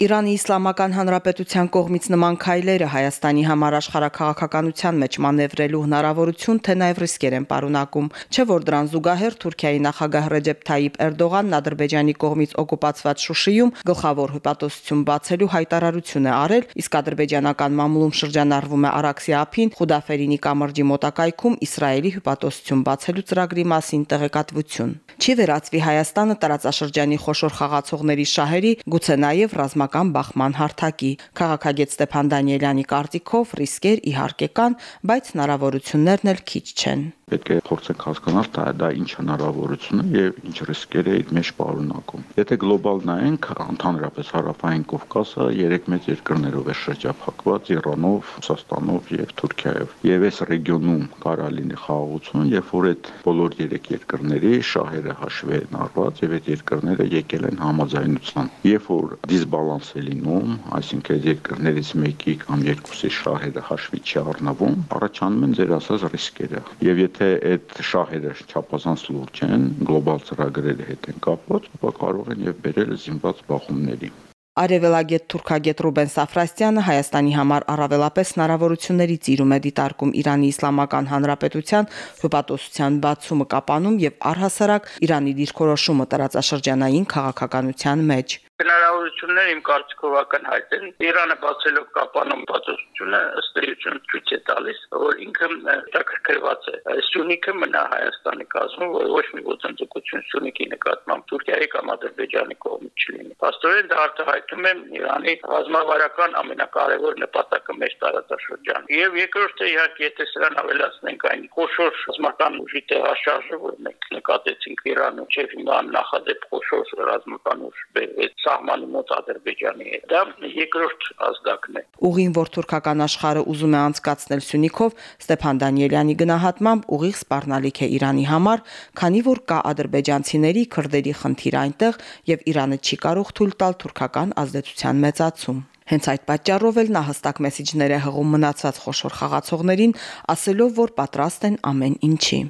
Իրանի Իսլամական Հանրապետության կողմից նման քայլերը Հայաստանի համար աշխարհակաղակականության մեջ մանևրելու հնարավորություն թե նաև ռիսկեր են պարունակում, չէ որ դրան զուգահեռ Թուրքիայի նախագահ Ռեջեփ Թայիպ Էրդողանն Ադրբեջանի կողմից օկուպացված Շուշիում գլխավոր հպատոսություն բացելու հայտարարություն է արել, իսկ ադրբեջանական մամուլում շրջանառվում է Արաքսի ափին Խուդաֆերինի կամրջի մոտակայքում Իսրայելի հպատոսություն բացելու ծրագրի մասին տեղեկատվություն։ Չի վերածվի Հայաստանը տարածաշրջանի խոշոր խաղացողների շահերի, գուցե նաև ռազմական ռազմական բախման հարթակի։ Քաղաքագետ Ստեփան Դանիելյանի կարծիքով ռիսկեր իհարկե կան, բայց հնարավորություններն էլ քիչ չեն պետք է փորձենք հասկանալ դա դա ինչ հնարավորություն է եւ ինչ ռիսկեր է իր մեջ պարունակում։ Եթե գլոբալ նայենք, ընդհանրապես հարավային Կովկասը երեք մեծ երկրներով է շրջափակված՝ Իրանով, Ռուսաստանով եւ Թուրքիայով։ Եվ այս ռեգիոնում կարա լինի խաղաղություն, երբ որ այդ բոլոր երեք երկրների շահերը հաշվի են առված եւ այդ երկրները եկել են համաձայնության։ Երբ որ դիսբալանս է լինում, այսինքն երկրներից մեկի կամ երկուսի շահերը հաշվի չի առնվում, առաջանում են ձեր ասած ռիսկերը։ Եվ եթե այդ շահերը չափազանց լուրջ են, գլոբալ ծրագրերի հետ են կապված, ապա կարող են եւ բերել զինված բախումների։ Արևելագետ թուրքագետ Ռուբեն Սաֆրաստյանը Հայաստանի համար առավելապես հնարավորությունների ծիրում է դիտարկում Իրանի Իսլամական Հանրապետության հպատոսության բացումը կապանում եւ առհասարակ Իրանի դիրքորոշումը տարածաշրջանային քաղաքականության մեջ հնարավորությունները իմ կարծիքով ակնհայտ են։ Իրանը բացելով կապանում պատասխանությունը ըստ էության ցույց է տալիս, որ ինքը տակրկրված է։ Սյունիքը մնա Հայաստանի կազմում, որ ոչ մի ոտնձգություն Սյունիքի նկատմամբ Թուրքիայի կամ Ադրբեջանի կողմից չլինի։ Պաստորեն դա արտահայտում է Իրանի ռազմավարական ամենակարևոր նպատակը մեր տարածաշրջանում։ Եվ երկրորդը իհարկե եթե սրան ավելացնենք այն խոշոր ռազմական ուժի տեղաշարժը, որ մենք նկատեցինք Իրանում, չէ՞ հիմա նախադեպ խոշոր ռազմական ուժ բերվեց սահմանի մոտ Ադրբեջանի հետ։ Դա երկրորդ ազդակն է։ Ուղին, որ թուրքական աշխարհը ուզում է անցկացնել Սյունիքով, Ստեփան Դանիելյանի գնահատմամբ ուղիղ սպառնալիք է Իրանի համար, քանի որ կա ադրբեջանցիների քրդերի խնդիր այնտեղ եւ Իրանը չի կարող թույլ տալ թուրքական ազդեցության մեծացում։ Հենց այդ պատճառով էլ նա հստակ մեսիջներ է հղում մնացած խոշոր խաղացողներին, ասելով, որ պատրաստ են ամեն ինչի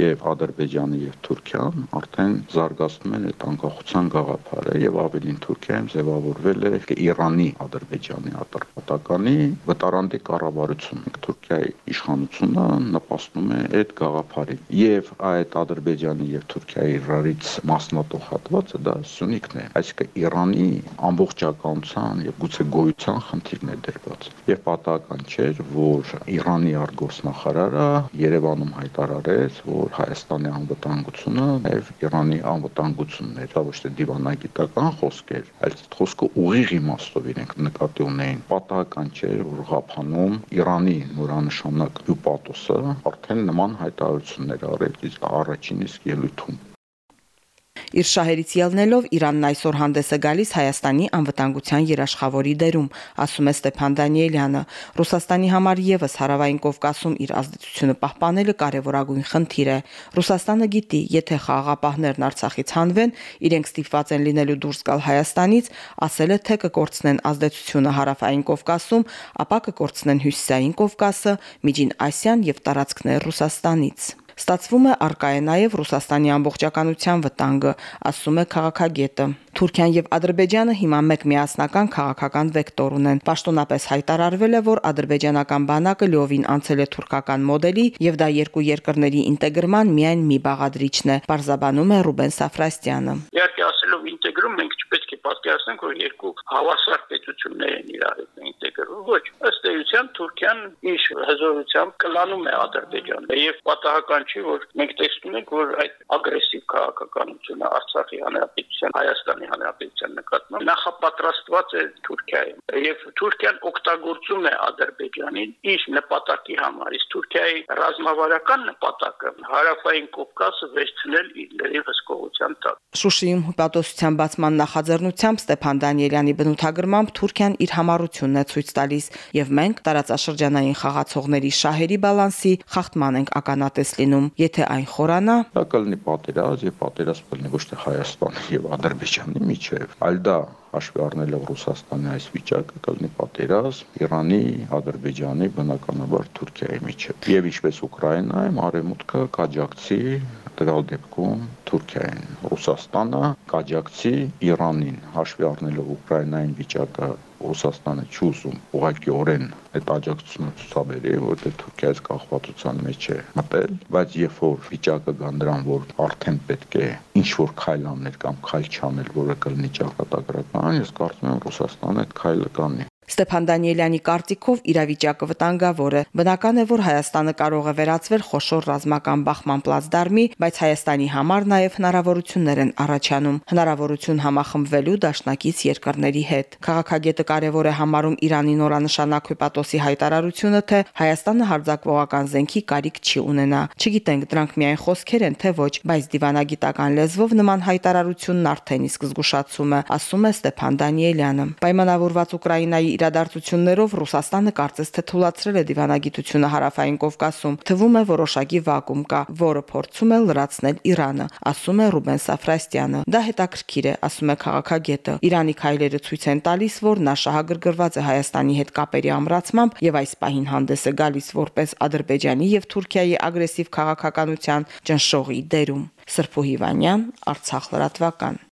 եւ Ադրբեջանը եւ Թուրքիան արդեն զարգացնում են այդ անկախության գաղափարը եւ ավելին Թուրքիայում ձևավորվել է Իրանի Ադրբեջանի ատրպատականի վտարանդի կառավարություն։ Թուրքիայի իշխանությունը նպաստում է այդ գաղափարին եւ այդ Ադրբեջանի եւ Թուրքիայի իրարից մասնատող հատվածը դա Սյունիքն է, այսինքն Իրանի ամբողջականության եւ գուցե գոյության խնդիրն է դրված։ Եվ պատահական չէր, որ Իրանի արտգործնախարարը Երևանում հայտարարեց, որ որ Հայաստանի անվտանգությունը եւ Իրանի անվտանգությունն է, դա ոչ թե դիվանագիտական խոսք էր, այլ խոսքը ուղիղ իմաստով իրենք նկատի ունեին։ Պատահական չէր, որ Ղափանում Իրանի նորանշանակ հյուպատոսը արդեն նման հայտարարություններ արել իսկ առաջին իսկ ելույթում Իր շահերից ելնելով Իրանն այսօր հանդես է գալիս Հայաստանի անվտանգության երաշխավորի դերում, ասում է Ստեփան Դանիելյանը։ Ռուսաստանի համար եւս հարավային Կովկասում իր ազդեցությունը պահպանելը կարևորագույն խնդիր է։ Ռուսաստանը գիտի, եթե խաղաղապահներն Արցախից հանվեն, իրենք ստիպված են լինելու դուրս գալ Հայաստանից, ասել է թե կկորցնեն ազդեցությունը հարավային Կովկասում, ապա կկորցնեն հյուսիսային Կովկասը, Միջին Ասիան եւ տարածքներ Ռուսաստանից։ Ստացվում է արկա է նաև Ռուսաստանի ամբողջականության վտանգը, ասում է քաղաքագետը։ Թուրքիան եւ Ադրբեջանը հիմա մեկ միասնական քաղաքական վեկտոր ունեն։ Պաշտոնապես հայտարարվել է, որ ադրբեջանական բանակը լիովին անցել է թուրքական մոդելի եւ դա երկու երկրների ինտեգրման միայն մի բաղադրիչն է, բարձաբանում է Ռուբեն Սաֆրաստյանը։ Իհարկե ասելով ինտեգրում մենք չպետք է պատկերացնենք, որ երկու հավասար պետություններ են իրար հետ ինտեգրվում։ Ոչ, ըստ էության Թուրքիան իր հզորությամբ կլանում է Ադրբեջանը եւ պատահական չի, որ մենք տեսնում ենք, որ այդ ագրեսիվ քաղաքականությունը Արցախի հանրապետության, Հայաստանի հանրապետության նկատմամբ նախապատրաստված է Թուրքիայում եւ Թուրքիան օգտագործում է Ադրբեջանին իր նպատակի համար։ Իսկ Թուրքիայի ռազմավարական նպատակը հարավային Կովկասը վերցնել իր լրիվ հսկողության տակ։ Շուշիում հպատոսության բացման նախաձեռնությամբ Ստեփան Դանիելյանի բնութագրմամբ Թուրքիան իր համառությունն է ցույց տալիս եւ մենք տարածաշրջանային խաղացողների շահերի բալանսի խախտման ենք ականատես լինում։ Եթե այն խորանա, դա կլինի պատերազմ եւ պատերազմ կլինի ոչ թե Հայաստանի եւ Ադրբեջանի միջեւ, այլ դա հաշվի առնելով Ռուսաստանի այս վիճակը կլինի պատերազմ Իրանի, Ադրբեջանի, բնականաբար Թուրքիայի միջեւ։ Եվ ինչպես Ուկրաինայում արևմուտքը կաջակցի տվյալ դեպքում Թուրքիային։ Ռուսաստանը կաջակցի Իրանին, հաշվի առնելով Ուկրաինային վիճակը Ռուսաստանը չուզում ուղղակիորեն այդ աջակցությունը ցուցաբերի, որտեղ Թուրքիայից կախվածության մեջ է մտել, բայց երբ որ վիճակը կան դրան, որ արդեն պետք է ինչ որ քայլ անել կամ քայլ չանել, որը կլինի ճակատագրական, ես կարծում եմ Ռուսաստանը այդ քայլը կանի։ Ստեփան Դանիելյանի կարծիքով իրավիճակը վտանգավոր է։ Բնական է, որ Հայաստանը կարող է վերածվել խոշոր ռազմական բախման պլացդարմի, բայց Հայաստանի համար նաև հնարավորություններ են առաջանում։ Հնարավորություն համախմբվելու դաշնակից երկրների հետ։ Քաղաքագետը կարևոր է համարում Իրանի նորանշանակ հպատոսի հայտարարությունը, թե Հայաստանը հարձակվողական զենքի կարիք չի ունենա։ Չգիտենք դրանք միայն խոսքեր են, թե ոչ, բայց դիվանագիտական լեզվով նման հայտարարությունն արդեն իսկ զգուշացում է, ասում է Ստեփան Դանիելյանը։ Պայմանավորված Ուկրաինայի իրադարձություններով Ռուսաստանը կարծես թե թույլատրել է դիվանագիտությունը հարավային Կովկասում։ Թվում է որոշակի վակում կա, որը փորձում է լրացնել Իրանը, ասում է Ռուբեն Սաֆրաստյանը։ Դա հետաքրքիր է, ասում է քաղաքագետը։ Իրանի քայլերը ցույց են տալիս, որ նա շահագրգռված է Հայաստանի հետ կապերի ամրացմամբ եւ այս պահին հանդես է գալիս որպես Ադրբեջանի եւ Թուրքիայի ագրեսիվ քաղաքականության ճնշողի դերում։ Սրփու Հիվանյան, Արցախ լրատվական։